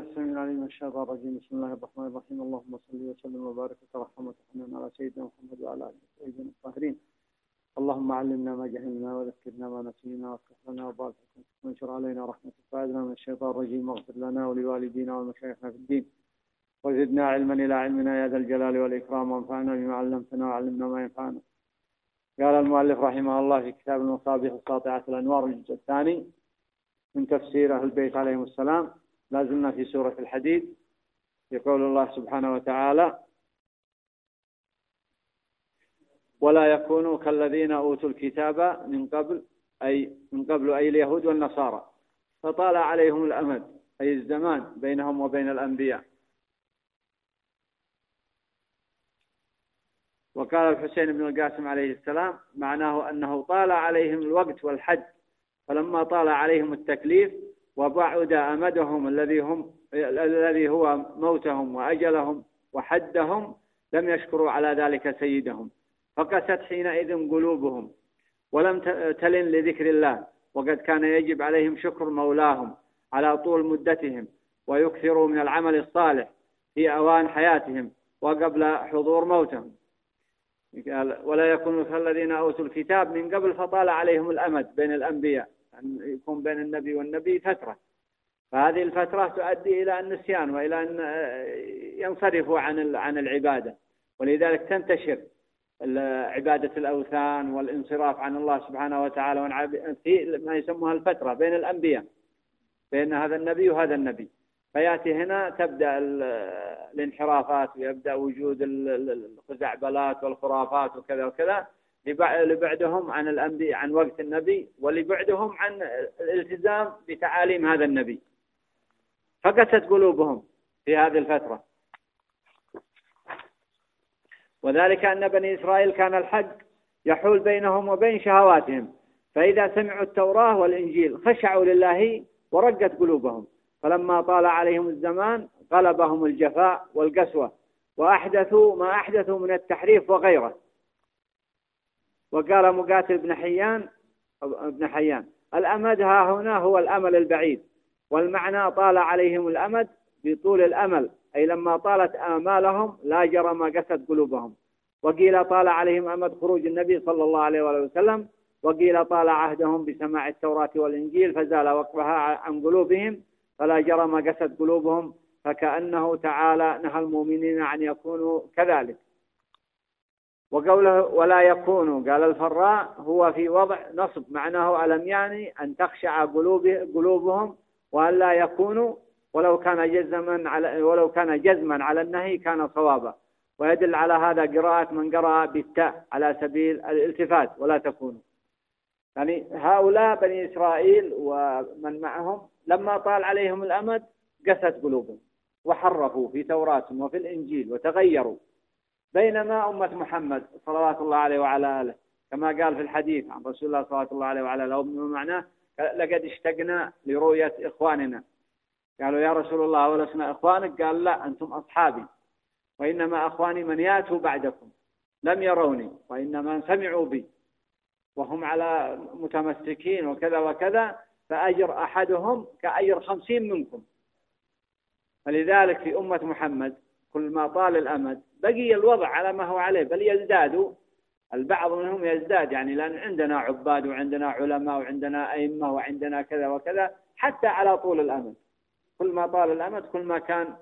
السميع العليم الرجيم بسم الله الرحمن الرحيم اللهم صل وسلم وبارك وترحم وتحنن على سيدنا محمد وعلى اله الطيبين الطاهرين اللهم علمنا ما جهلنا وذكرنا ما نسينا وافتح لنا وبارك وانشر علينا رحمتك وعذنا من الشيطان الرجيم واغفر لنا ولوالدينا ومشايخنا في الدين وزدنا علما إلى علمنا يا ذا الجلال والاكرام وانفعنا بما علمتنا وعلمنا ما ينفعنا قال المؤلف رحمه الله في كتاب المصابيح الساطعة الأنوار الجزء الثاني من تفسير أهل البيت عليهم السلام. لا زلنا في سورة الحديد. يقول الله سبحانه وتعالى ولا يكونوا كالذين أوتوا الكتاب من قبل أي من قبل أي اليهود والنصارى. فطال عليهم الأمد أي الزمان بينهم وبين الأنبياء. وقال الحسين بن القاسم عليه السلام معناه أنه طال عليهم الوقت والحج فلما طال عليهم التكليف وبعد أمدهم الذي هم الذي هو موتهم وأجلهم وحدهم لم يشكروا على ذلك سيدهم. فقست حينئذ قلوبهم ولم تلن لذكر الله. وقد كان يجب عليهم شكر مولاهم على طول مدتهم ويكثروا من العمل الصالح في أوان حياتهم وقبل حضور موتهم. ولا يكونوا كالذين أوتوا الكتاب من قبل فطال عليهم الأمد بين الأنبياء أن يكون بين النبي والنبي فترة. فهذه الفترة تؤدي إلى النسيان وإلى أن ينصرفوا عن عن العبادة. ولذلك تنتشر عبادة الأوثان والانصراف عن الله سبحانه وتعالى في ما يسموها الفترة بين الأنبياء بين هذا النبي وهذا النبي. فيأتي هنا تبدأ الانحرافات ويبدأ وجود الخزعبلات والخرافات وكذا وكذا. لبعدهم عن الأنبياء عن وقت النبي ولبعدهم عن الالتزام بتعاليم هذا النبي. فقست قلوبهم في هذه الفترة. وذلك أن بني إسرائيل كان الحق يحول بينهم وبين شهواتهم. فإذا سمعوا التوراة والإنجيل خشعوا لله ورقت قلوبهم. فلما طال عليهم الزمان غلبهم الجفاء والقسوة وأحدثوا ما أحدثوا من التحريف وغيره. وقال مقاتل بن حيان ابن حيان الأمد ها هنا هو الأمل البعيد والمعنى طال عليهم الأمد بطول الأمل أي لما طالت آمالهم لا جرم قست قلوبهم. وقيل طال عليهم أمد خروج النبي صلى الله عليه وسلم وقيل طال عهدهم بسماع التوراة والإنجيل فزال وقفها عن قلوبهم فلا جرم قست قلوبهم فكأنه تعالى نهى المؤمنين أن يكونوا كذلك. وقوله ولا يكون قال الفراء هو في وضع نصب معناه ألم يعني أن تخشع قلوب قلوبهم وأن لا يكونوا ولو كان جزما على ولو كان جزما على النهي كان صوابا. ويدل على هذا قراءة من قرأ بالتاء على سبيل الالتفات ولا تكونوا يعني هؤلاء بني إسرائيل ومن معهم لما طال عليهم الأمد قست قلوبهم وحرفوا في توراتهم وفي الإنجيل وتغيروا. بينما أمة محمد صلوات الله عليه وعلى آله. كما قال في الحديث عن رسول الله صلى الله عليه وعلى آله معناه لقد اشتقنا لرؤية إخواننا. قالوا يا رسول الله ولسنا إخوانك؟ قال لا أنتم أصحابي. وإنما أخواني من ياتوا بعدكم. لم يروني وإنما سمعوا بي. وهم على متمسكين وكذا وكذا فأجر أحدهم كأجر خمسين منكم. فلذلك في أمة محمد كل ما طال الأمد بقي الوضع على ما هو عليه بل يزداد. البعض منهم يزداد يعني لأن عندنا عباد وعندنا علماء وعندنا أئمة وعندنا كذا وكذا حتى على طول الأمد. كل ما طال الأمد كل ما كان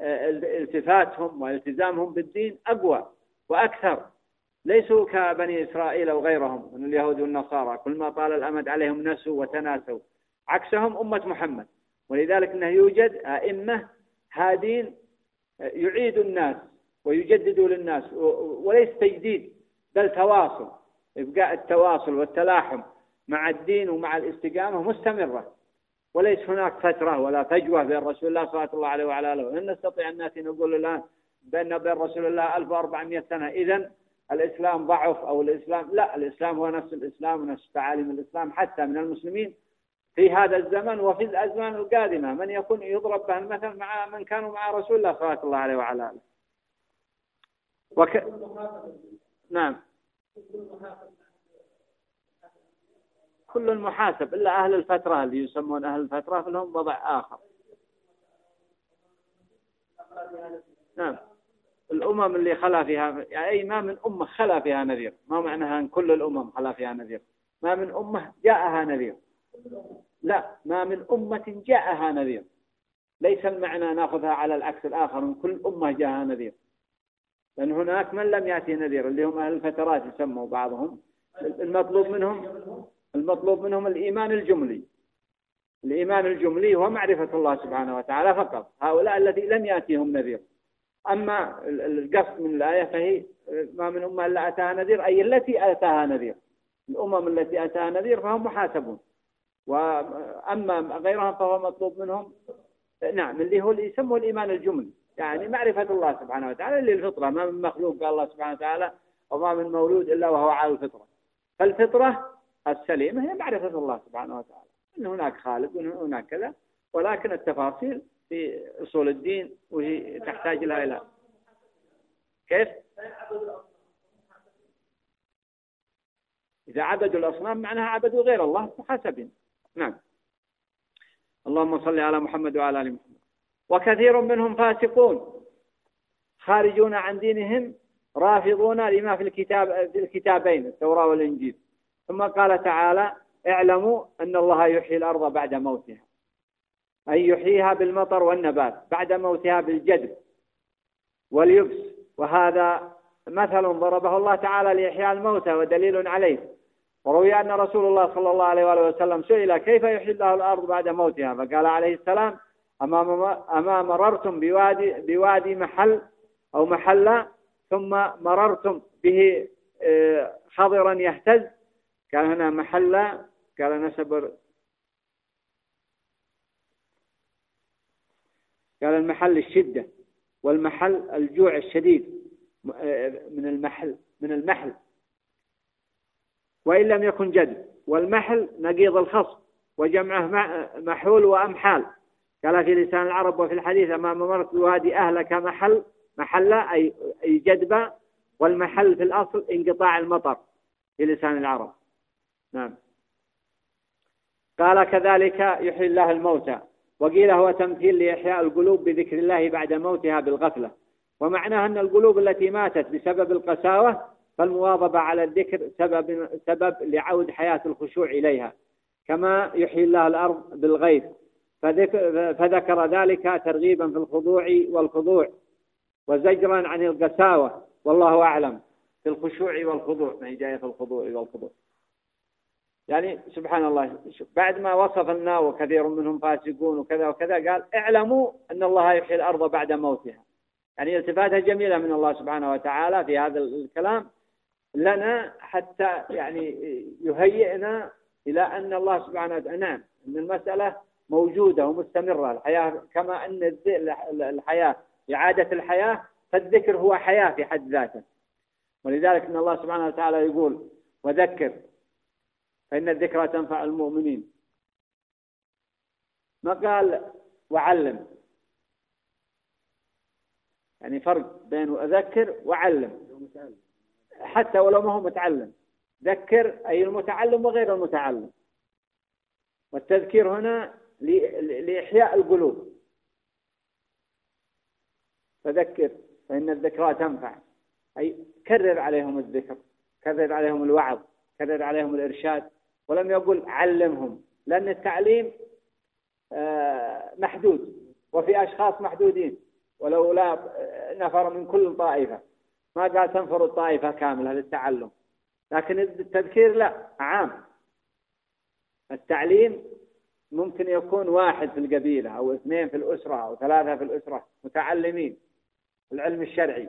آه، التفاتهم والتزامهم بالدين أقوى وأكثر. ليسوا كبني إسرائيل أو غيرهم من اليهود والنصارى. كل ما طال الأمد عليهم نسوا وتناسوا. عكسهم أمة محمد. ولذلك أنه يوجد أئمة هادين يعيد الناس. ويجدد للناس وليس تجديد بل تواصل إبقاء التواصل والتلاحم مع الدين ومع الاستقامة مستمرة. وليس هناك فترة ولا فجوة بين رسول الله صلى الله عليه وعلى آله. إن نستطيع أن نأتي نقول الآن بين بين رسول الله 1400 سنة. إذا الإسلام ضعف أو الإسلام لا الإسلام هو نفس الإسلام ونفس تعاليم الإسلام حتى من المسلمين في هذا الزمن وفي الأزمان القادمة. من يكون يضرب به المثل مع من كانوا مع رسول الله صلى الله عليه وعلى آله. وك... نعم. كل محاسب إلا أهل الفترة اللي يسمون أهل الفترة فلهم وضع آخر. نعم. الأمم اللي خلا فيها يعني أي ما من أمة خلا فيها نذير. ما معناها أن كل الأمم خلا فيها نذير. ما من أمة جاءها نذير. لا ما من أمة جاءها نذير. ليس المعنى ناخذها على العكس الآخر من كل أمة جاءها نذير. لأن هناك من لم يأتي نذير اللي هم أهل الفترات يسموا بعضهم. المطلوب منهم المطلوب منهم الإيمان الجملي. الإيمان الجملي هو معرفة الله سبحانه وتعالى فقط. هؤلاء الذي لم يأتيهم نذير. أما القصد من الآية فهي ما من أمة إلا أتاها نذير أي التي أتاها نذير. الأمم التي أتاها نذير فهم محاسبون. وأما غيرهم فهو مطلوب منهم نعم اللي هو اللي يسموه الإيمان الجملي. يعني معرفة الله سبحانه وتعالى اللي الفطرة ما من مخلوق قال الله سبحانه وتعالى وما من مولود إلا وهو على الفطرة. فالفطرة السليمة هي معرفة الله سبحانه وتعالى أن هناك خالق وأن هناك كذا ولكن التفاصيل في أصول الدين وهي تحتاج لها إلى كيف؟ إذا عبدوا الأصنام معناها عبدوا غير الله محاسبين نعم. اللهم صل على محمد وعلى آل محمد. وكثير منهم فاسقون خارجون عن دينهم رافضون لما في الكتاب في الكتابين التوراة والإنجيل. ثم قال تعالى اعلموا أن الله يحيي الأرض بعد موتها أي يحييها بالمطر والنبات بعد موتها بالجدب واليبس. وهذا مثل ضربه الله تعالى لإحياء الموتى ودليل عليه. وروي أن رسول الله صلى الله عليه وآله وسلم سئل كيف يحيي الله الأرض بعد موتها؟ فقال عليه السلام أما, أما مررتم بوادي, بوادي محل أو محلة ثم مررتم به آه، خضرا يهتز. كان هنا محلة قال نسب قال المحل الشدة والمحل الجوع الشديد آه، من المحل من المحل. وإن لم يكن جد والمحل نقيض الخصم وجمعه محول وأمحال. قال في لسان العرب وفي الحديث ما مرت بوادي أهلك محل محلة أي جدبة والمحل في الأصل انقطاع المطر في لسان العرب. نعم. قال كذلك يحيي الله الموتى وقيل هو تمثيل لإحياء القلوب بذكر الله بعد موتها بالغفلة. ومعناه أن القلوب التي ماتت بسبب القساوة فالمواظبة على الذكر سبب, سبب لعود حياة الخشوع إليها. كما يحيي الله الأرض بالغيث فذكر ذلك ترغيبا في الخضوع والخضوع وزجرا عن القساوة والله أعلم في الخشوع والخضوع ما هي جاية في الخضوع والخضوع. يعني سبحان الله بعد ما وصف لنا وكثير منهم فاسقون وكذا وكذا قال اعلموا أن الله يحيي الأرض بعد موتها. يعني التفاتة جميلة من الله سبحانه وتعالى في هذا الكلام. لنا حتى يعني يهيئنا إلى أن الله سبحانه وتعالى نعم أن المسألة موجودة ومستمرة. الحياة كما أن الحياة إعادة الحياة فالذكر هو حياة في حد ذاته. ولذلك أن الله سبحانه وتعالى يقول وذكر فإن الذكرى تنفع المؤمنين. ما قال وعلم؟ يعني فرق بين أذكر وعلم. حتى ولو ما هو متعلم. ذكر أي المتعلم وغير المتعلم. والتذكير هنا لإحياء القلوب. فذكر فإن الذكرى تنفع. أي كرر عليهم الذكر كرر عليهم الوعظ كرر عليهم الإرشاد. ولم يقل علمهم لأن التعليم آه، محدود. وفي أشخاص محدودين. ولولا نفر من كل طائفة. ما قال تنفر الطائفة كاملة للتعلم. لكن التذكير لا عام. التعليم ممكن يكون واحد في القبيلة أو اثنين في الأسرة أو ثلاثة في الأسرة متعلمين العلم الشرعي.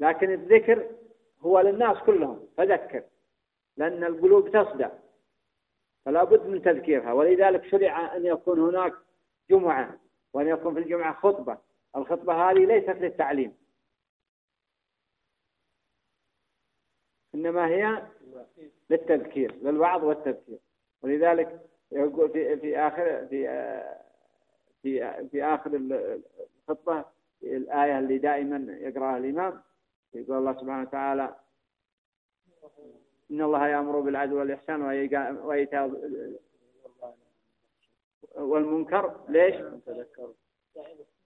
لكن الذكر هو للناس كلهم فذكر لأن القلوب تصدع فلا بد من تذكيرها. ولذلك شرع أن يكون هناك جمعة وأن يكون في الجمعة خطبة. الخطبة هذه ليست للتعليم. إنما هي للتذكير للوعظ والتذكير. ولذلك يقول في في آخر في في في آخر الخطبة الآية اللي دائما يقرأها الإمام يقول الله سبحانه وتعالى إن الله يأمر بالعدل والإحسان وإيتاء والمنكر ليش؟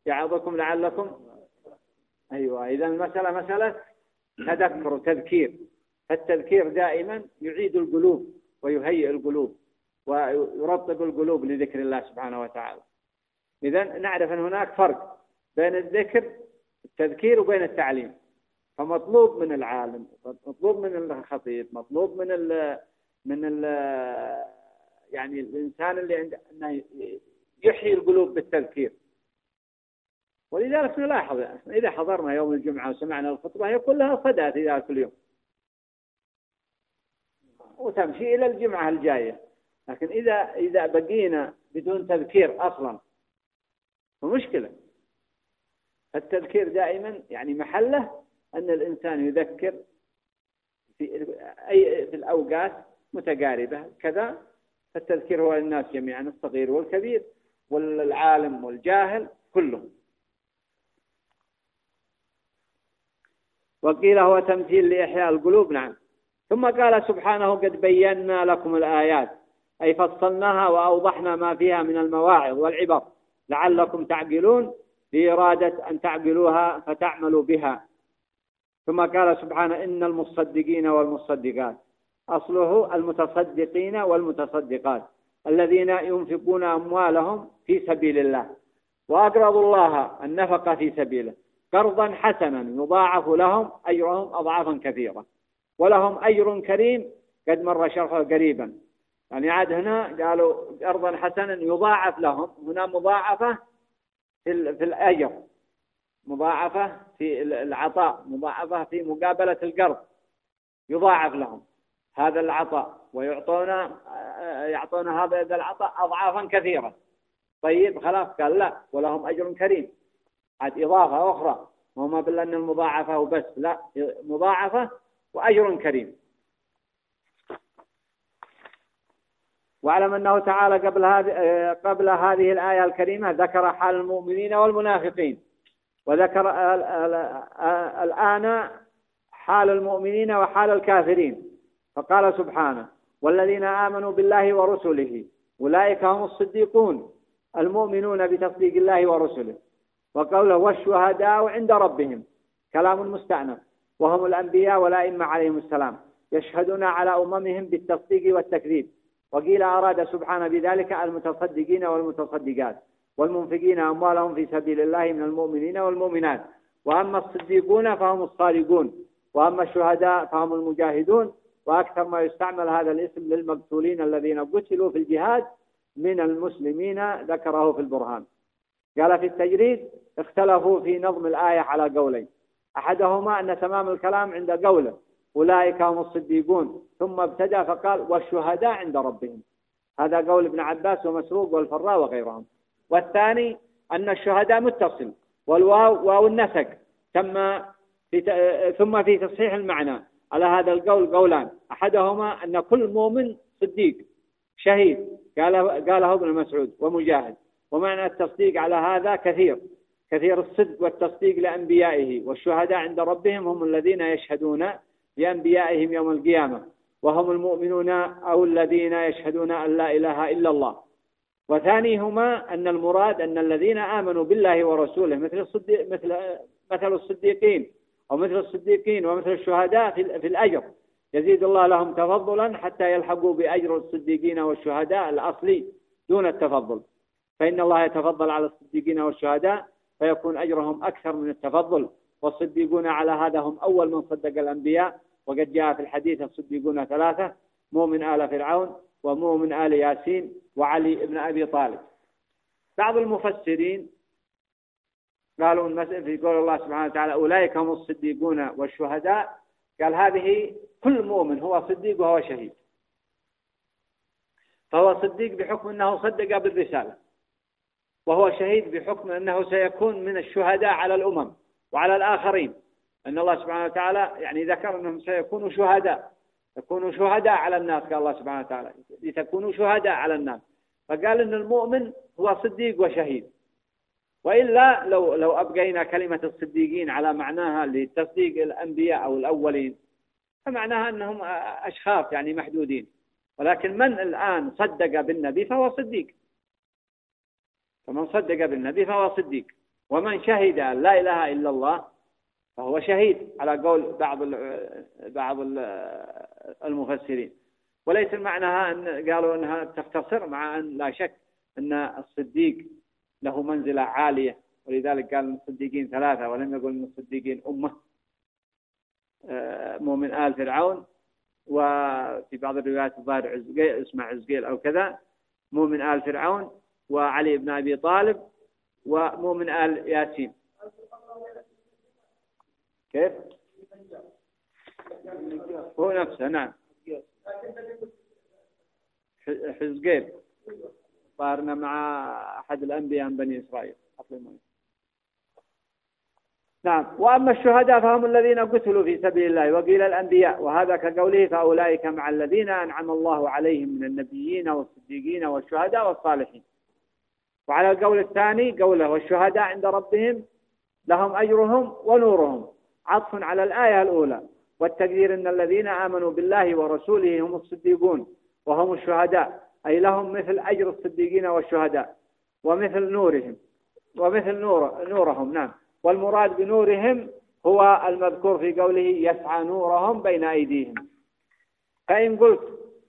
يعظكم لعلكم. أيوة إذا المسألة مسألة تذكر وتذكير فالتذكير دائما يعيد القلوب ويهيئ القلوب. ويرطب القلوب لذكر الله سبحانه وتعالى. إذا نعرف أن هناك فرق بين الذكر التذكير وبين التعليم. فمطلوب من العالم مطلوب من الخطيب مطلوب من ال من ال يعني الإنسان اللي عنده أنه يحيي القلوب بالتذكير. ولذلك نلاحظ إذا حضرنا يوم الجمعة وسمعنا الخطبة هي كلها صدى في ذلك اليوم. وتمشي إلى الجمعة الجاية. لكن إذا إذا بقينا بدون تذكير أصلا فمشكلة التذكير دائما يعني محله أن الإنسان يذكر في أي في الأوقات متقاربة. كذا التذكير هو للناس جميعا الصغير والكبير والعالم والجاهل كلهم. وقيل هو تمثيل لإحياء القلوب نعم. ثم قال سبحانه قد بينا لكم الآيات. أي فصلناها وأوضحنا ما فيها من المواعظ والعبر. لعلكم تعقلون بإرادة أن تعقلوها فتعملوا بها. ثم قال سبحانه إن المصدقين والمصدقات. أصله المتصدقين والمتصدقات. الذين ينفقون أموالهم في سبيل الله. وأقرضوا الله النفقة في سبيله. قرضا حسنا يضاعف لهم أجرهم أضعافا كثيرة. ولهم أجر كريم قد مر شرحه قريبا. يعني عاد هنا قالوا قرضا حسنا يضاعف لهم. هنا مضاعفة في, في الأجر. مضاعفة في العطاء. مضاعفة في مقابلة القرض. يضاعف لهم هذا العطاء. ويعطون يعطون هذا العطاء أضعافا كثيرة. طيب خلاص قال لا ولهم أجر كريم. عاد إضافة أخرى. وما بالله أن المضاعفة وبس. لا مضاعفة وأجر كريم. واعلم أنه تعالى قبل هذه قبل هذه الآية الكريمة ذكر حال المؤمنين والمنافقين. وذكر الآن حال المؤمنين وحال الكافرين. فقال سبحانه والذين آمنوا بالله ورسله أولئك هم الصديقون المؤمنون بتصديق الله ورسله. وقوله والشهداء عند ربهم. كلام مستأنف. وهم الأنبياء والأئمة عليهم السلام. يشهدون على أممهم بالتصديق والتكذيب. وقيل أراد سبحانه بذلك المتصدقين والمتصدقات والمنفقين أموالهم في سبيل الله من المؤمنين والمؤمنات. وأما الصديقون فهم الصادقون وأما الشهداء فهم المجاهدون وأكثر ما يستعمل هذا الاسم للمقتولين الذين قتلوا في الجهاد من المسلمين ذكره في البرهان. قال في التجريد اختلفوا في نظم الآية على قولين. أحدهما أن تمام الكلام عند قوله أولئك هم الصديقون. ثم ابتدى فقال والشهداء عند ربهم. هذا قول ابن عباس ومسروق والفراء وغيرهم. والثاني أن الشهداء متصل. والواو واو النسق ثم في ثم في تصحيح المعنى. على هذا القول قولان. أحدهما أن كل مؤمن صديق شهيد قال قاله ابن مسعود ومجاهد. ومعنى التصديق على هذا كثير. كثير الصدق والتصديق لأنبيائه. والشهداء عند ربهم هم الذين يشهدون بأنبيائهم يوم القيامة. وهم المؤمنون أو الذين يشهدون أن لا إله إلا الله. وثانيهما أن المراد أن الذين آمنوا بالله ورسوله مثل الصديق مثل مثل الصديقين أو مثل الصديقين ومثل الشهداء في الأجر. يزيد الله لهم تفضلا حتى يلحقوا بأجر الصديقين والشهداء الأصلي دون التفضل. فإن الله يتفضل على الصديقين والشهداء فيكون أجرهم أكثر من التفضل. والصديقون على هذا هم أول من صدق الأنبياء. وقد جاء في الحديث الصديقون ثلاثة مؤمن آل فرعون ومؤمن آل ياسين وعلي بن أبي طالب. بعض المفسرين قالوا في قول الله سبحانه وتعالى أولئك هم الصديقون والشهداء. قال هذه كل مؤمن هو صديق وهو شهيد. فهو صديق بحكم أنه صدق بالرسالة. وهو شهيد بحكم أنه سيكون من الشهداء على الأمم وعلى الآخرين. أن الله سبحانه وتعالى يعني ذكر أنهم سيكونوا شهداء. يكونوا شهداء على الناس قال الله سبحانه وتعالى. لتكونوا شهداء على الناس. فقال أن المؤمن هو صديق وشهيد. وإلا لو لو أبقينا كلمة الصديقين على معناها لتصديق الأنبياء أو الأولين فمعناها أنهم أشخاص يعني محدودين. ولكن من الآن صدق بالنبي فهو صديق. فمن صدق بالنبي فهو صديق. ومن شهد لا إله إلا الله فهو شهيد على قول بعض بعض المفسرين. وليس معناها أن قالوا أنها تختصر مع أن لا شك أن الصديق له منزلة عالية. ولذلك قال الصديقين ثلاثة ولم يقل أن الصديقين أمة. آه، مؤمن آل فرعون. وفي بعض الروايات الظاهر عزقيل اسمه عزقيل أو كذا. مؤمن آل فرعون وعلي بن أبي طالب ومؤمن آل ياسين. كيف؟ هو نفسه نعم. حزقيل صارنا مع أحد الأنبياء من بني إسرائيل. نعم. وأما الشهداء فهم الذين قتلوا في سبيل الله وقيل الأنبياء. وهذا كقوله فأولئك مع الذين أنعم الله عليهم من النبيين والصديقين والشهداء والصالحين. وعلى القول الثاني قوله والشهداء عند ربهم لهم أجرهم ونورهم. عطف على الآية الأولى. والتقدير أن الذين آمنوا بالله ورسوله هم الصديقون وهم الشهداء. أي لهم مثل أجر الصديقين والشهداء. ومثل نورهم. ومثل نور نورهم نعم. والمراد بنورهم هو المذكور في قوله يسعى نورهم بين أيديهم. فإن قلت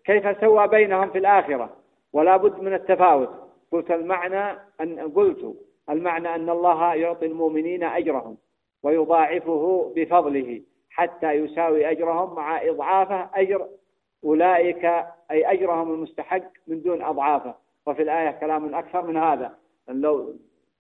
كيف سوى بينهم في الآخرة؟ ولا بد من التفاوت. قلت المعنى أن قلت المعنى أن الله يعطي المؤمنين أجرهم. ويضاعفه بفضله حتى يساوي أجرهم مع إضعافه أجر أولئك أي أجرهم المستحق من دون أضعافه. وفي الآية كلام أكثر من هذا. لو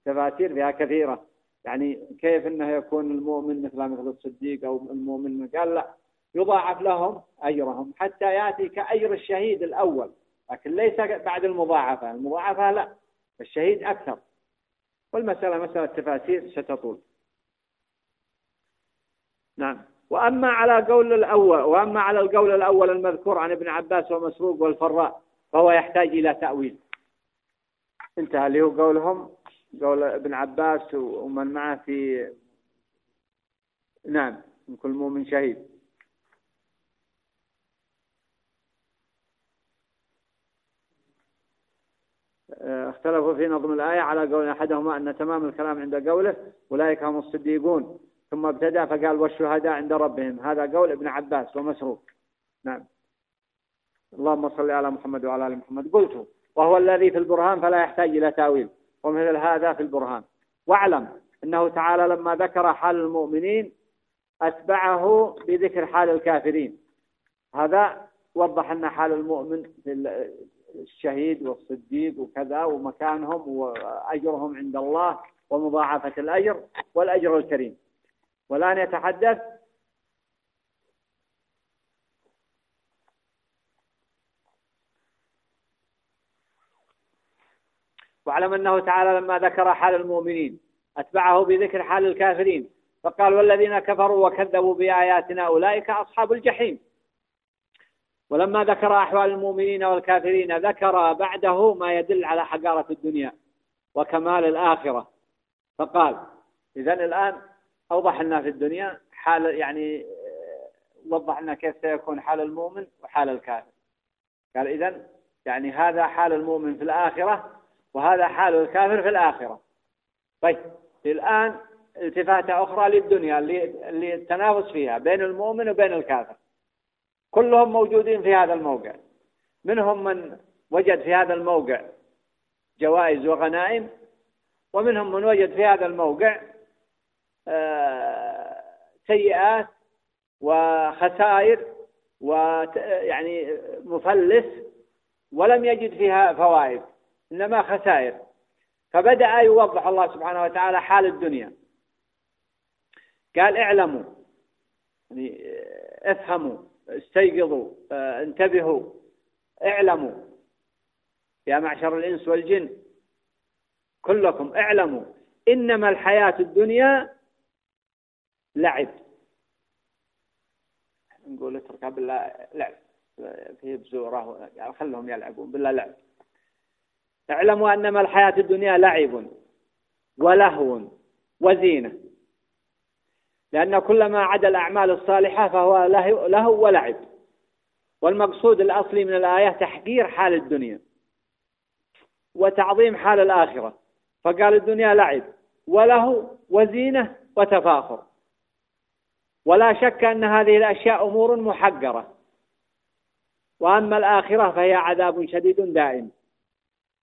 تفاسير فيها كثيرة. يعني كيف أنه يكون المؤمن مثل مثل الصديق أو المؤمن قال لا يضاعف لهم أجرهم حتى يأتي كأجر الشهيد الأول. لكن ليس بعد المضاعفة. المضاعفة لا الشهيد أكثر. والمسألة مسألة تفاسير ستطول. نعم. وأما على قول الأول وأما على القول الأول المذكور عن ابن عباس ومسروق والفراء فهو يحتاج إلى تأويل. انتهى اللي هو قولهم. قول ابن عباس ومن معه في نعم من كل مؤمن شهيد. اختلفوا في نظم الآية على قول أحدهما أن تمام الكلام عند قوله أولئك هم الصديقون. ثم ابتدأ فقال والشهداء عند ربهم. هذا قول ابن عباس ومسروق. نعم. اللهم صل على محمد وعلى آل محمد. قلت وهو الذي في البرهان فلا يحتاج إلى تأويل. ومثل هذا في البرهان. واعلم أنه تعالى لما ذكر حال المؤمنين أتبعه بذكر حال الكافرين. هذا وضح أن حال المؤمن الشهيد والصديق وكذا ومكانهم وأجرهم عند الله ومضاعفة الأجر والأجر الكريم. والآن يتحدث. واعلم أنه تعالى لما ذكر حال المؤمنين أتبعه بذكر حال الكافرين فقال والذين كفروا وكذبوا بآياتنا أولئك أصحاب الجحيم. ولما ذكر أحوال المؤمنين والكافرين ذكر بعده ما يدل على حقارة الدنيا وكمال الآخرة. فقال إذا الآن أوضح لنا في الدنيا حال يعني وضح لنا كيف سيكون حال المؤمن وحال الكافر. قال إذا يعني هذا حال المؤمن في الآخرة وهذا حال الكافر في الآخرة. طيب الآن التفاتة أخرى للدنيا اللي, التنافس فيها بين المؤمن وبين الكافر. كلهم موجودين في هذا الموقع. منهم من وجد في هذا الموقع جوائز وغنائم ومنهم من وجد في هذا الموقع آه، سيئات وخسائر ويعني مفلس ولم يجد فيها فوائد إنما خسائر. فبدأ يوضح الله سبحانه وتعالى حال الدنيا. قال اعلموا يعني افهموا استيقظوا آه، انتبهوا اعلموا يا معشر الإنس والجن كلكم اعلموا إنما الحياة الدنيا لعب نقول اترك بالله لعب فيه بزوره خلهم يلعبون بالله لعب اعلموا أنما الحياة الدنيا لعب ولهو وزينة. لأن كل ما عدا الأعمال الصالحة فهو لهو ولعب. والمقصود الأصلي من الآية تحقير حال الدنيا وتعظيم حال الآخرة. فقال الدنيا لعب وله وزينة وتفاخر. ولا شك أن هذه الأشياء أمور محقرة. وأما الآخرة فهي عذاب شديد دائم.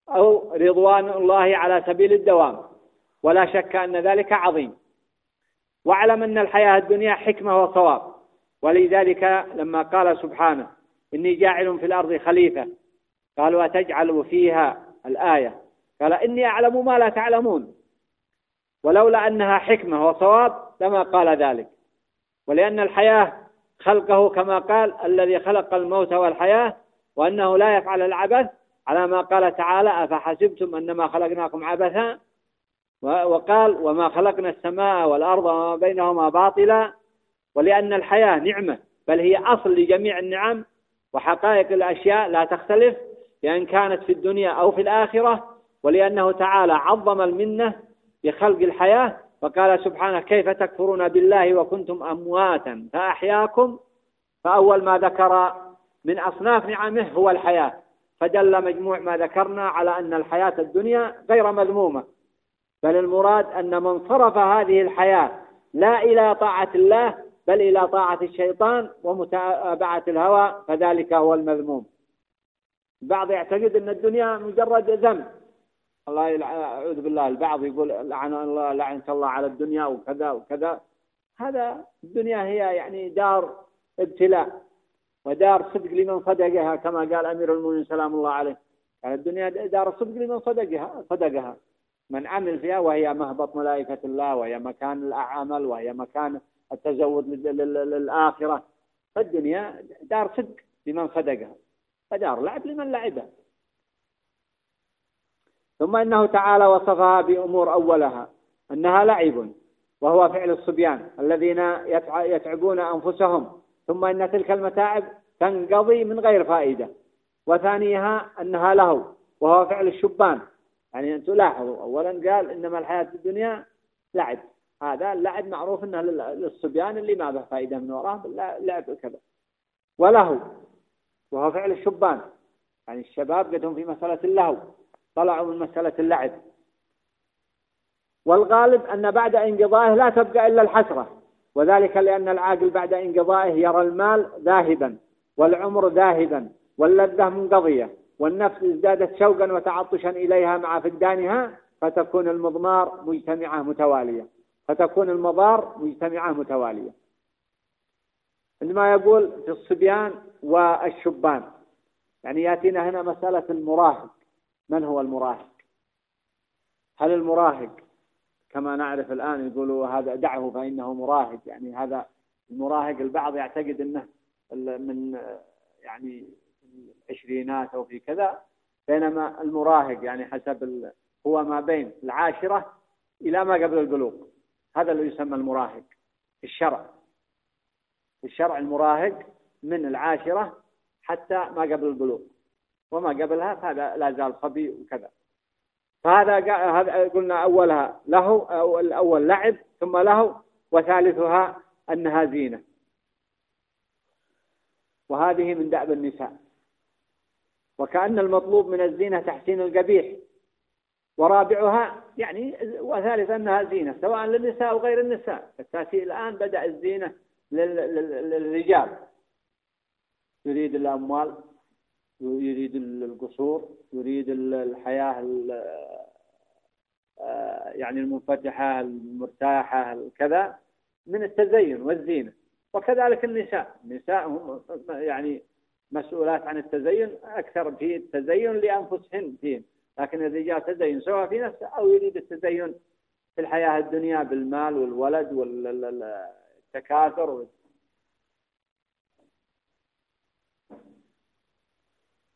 أو رضوان الله على سبيل الدوام. ولا شك أن ذلك عظيم. واعلم أن الحياة الدنيا حكمة وصواب. ولذلك لما قال سبحانه إني جاعل في الأرض خليفة. قالوا أتجعل فيها الآية؟ قال إني أعلم ما لا تعلمون. ولولا أنها حكمة وصواب لما قال ذلك. ولأن الحياة خلقه كما قال الذي خلق الموت والحياة وأنه لا يفعل العبث على ما قال تعالى أفحسبتم أنما خلقناكم عبثا؟ وقال وما خلقنا السماء والأرض وما بينهما باطلا. ولأن الحياة نعمة بل هي أصل لجميع النعم. وحقائق الأشياء لا تختلف لأن كانت في الدنيا أو في الآخرة. ولأنه تعالى عظم المنة بخلق الحياة فقال سبحانه كيف تكفرون بالله وكنتم أمواتا؟ فأحياكم فأول ما ذكر من أصناف نعمه هو الحياة. فدل مجموع ما ذكرنا على أن الحياة الدنيا غير مذمومة. بل المراد أن من صرف هذه الحياة لا إلى طاعة الله بل إلى طاعة الشيطان ومتابعة الهوى فذلك هو المذموم. البعض يعتقد أن الدنيا مجرد ذنب الله أعوذ بالله البعض يقول لعن الله لعنة الله على الدنيا وكذا وكذا. هذا الدنيا هي يعني دار ابتلاء ودار صدق لمن صدقها كما قال أمير المؤمنين سلام الله عليه. يعني الدنيا دار صدق لمن صدقها صدقها. من عمل فيها وهي مهبط ملائكة الله وهي مكان العمل وهي مكان التزود للآخرة. فالدنيا دار صدق لمن صدقها. فدار لعب لمن لعبها. ثم إنه تعالى وصفها بأمور أولها أنها لعب وهو فعل الصبيان الذين يتعبون أنفسهم. ثم إن تلك المتاعب تنقضي من غير فائدة. وثانيها أنها له وهو فعل الشبان. يعني أن تلاحظوا أولا قال إنما الحياة الدنيا لعب. هذا اللعب معروف أنه للصبيان اللي ما به فائدة من وراه لعب كذا. وله وهو فعل الشبان. يعني الشباب قدهم في مسألة اللهو. طلعوا من مسألة اللعب. والغالب أن بعد انقضائه لا تبقى إلا الحسرة. وذلك لأن العاقل بعد انقضائه يرى المال ذاهبا والعمر ذاهبا واللذة منقضية والنفس ازدادت شوقا وتعطشا إليها مع فقدانها فتكون المضمار مجتمعة متوالية. فتكون المضار مجتمعة متوالية. عندما يقول في الصبيان والشبان يعني يأتينا هنا مسألة المراهق. من هو المراهق؟ هل المراهق كما نعرف الآن يقولوا هذا دعه فإنه مراهق؟ يعني هذا المراهق البعض يعتقد أنه من يعني العشرينات أو في كذا بينما المراهق يعني حسب هو ما بين العاشرة إلى ما قبل البلوغ. هذا اللي يسمى المراهق. في الشرع. في الشرع المراهق من العاشرة حتى ما قبل البلوغ. وما قبلها فهذا لا زال صبي وكذا. فهذا هذا قلنا أولها له أو الأول لعب ثم له وثالثها أنها زينة. وهذه من دأب النساء. وكأن المطلوب من الزينة تحسين القبيح. ورابعها يعني وثالث أنها زينة سواء للنساء أو غير النساء. التأثير الآن بدأ الزينة للرجال. يريد الأموال يريد القصور يريد الحياة آه، يعني المنفتحة المرتاحة كذا من التزين والزينة. وكذلك النساء. النساء هم يعني مسؤولات عن التزين أكثر في التزين لأنفسهن فيهم لكن الرجال تزين سواء في نفسه أو يريد التزين في الحياة الدنيا بالمال والولد والتكاثر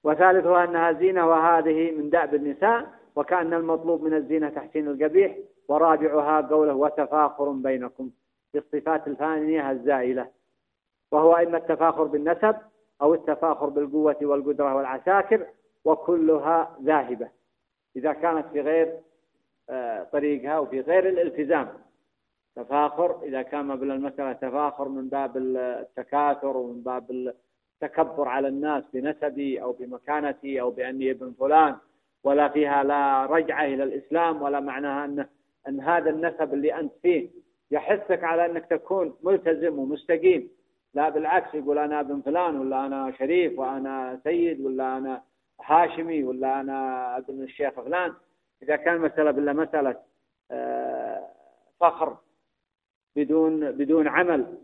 وثالثها أنها زينة وهذه من دأب النساء وكأن المطلوب من الزينة تحسين القبيح ورابعها قوله وتفاخر بينكم. بالصفات الفانية الزائلة وهو إما التفاخر بالنسب أو التفاخر بالقوة والقدرة والعساكر وكلها ذاهبة إذا كانت في غير آه، طريقها وفي غير الالتزام. تفاخر إذا كان مبلغ المسألة تفاخر من باب التكاثر ومن باب التكبر على الناس بنسبي أو بمكانتي أو بأني ابن فلان ولا فيها لا رجعة إلى الإسلام ولا معناها أن, أن هذا النسب اللي أنت فيه يحثك على أنك تكون ملتزم ومستقيم. لا بالعكس يقول أنا ابن فلان ولا أنا شريف وأنا سيد ولا أنا هاشمي ولا أنا ابن الشيخ فلان. إذا كان مسألة بالله مسألة آه، فخر بدون بدون عمل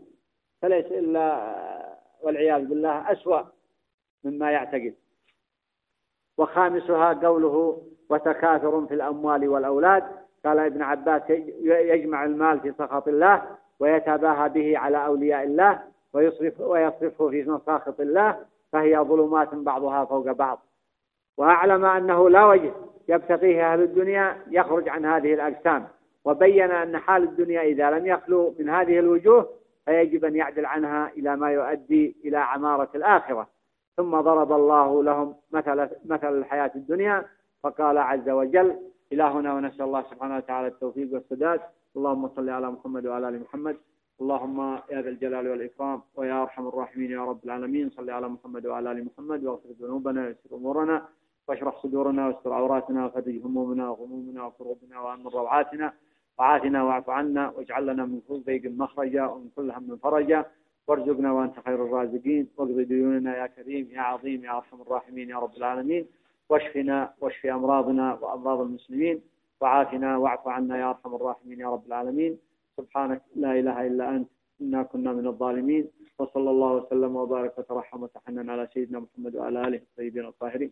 فليس إلا والعياذ بالله أسوأ مما يعتقد. وخامسها قوله وتكاثر في الأموال والأولاد. قال ابن عباس يجمع المال في سخط الله ويتباهى به على أولياء الله ويصرف ويصرفه في مساخط الله فهي ظلمات بعضها فوق بعض. وأعلم أنه لا وجه يبتغيه أهل الدنيا يخرج عن هذه الأجسام. وبين أن حال الدنيا إذا لم يخلو من هذه الوجوه فيجب أن يعدل عنها إلى ما يؤدي إلى عمارة الآخرة. ثم ضرب الله لهم مثل مثل الحياة الدنيا فقال عز وجل إلى هنا ونسأل الله سبحانه وتعالى التوفيق والسداد. اللهم صل على محمد وعلى آل محمد. اللهم يا ذا الجلال والإكرام ويا أرحم الراحمين يا رب العالمين. صل على محمد وعلى آل محمد. واغفر ذنوبنا ويسر أمورنا. واشرح صدورنا واستر عوراتنا. وفرج همومنا وغمومنا وكروبنا وأمن روعاتنا. وعافنا واعف عنا واجعل لنا من كل ضيق مخرجا ومن كل هم فرجا. وارزقنا وأنت خير الرازقين. واقض ديوننا يا كريم يا عظيم يا أرحم الراحمين يا رب العالمين. واشفنا واشف أمراضنا وأمراض المسلمين. وعافنا واعف عنا يا أرحم الراحمين يا رب العالمين. سبحانك لا إله إلا أنت. إنا كنا من الظالمين. وصلى الله وسلم وبارك وترحم وتحنن على سيدنا محمد وعلى آله الطيبين الطاهرين.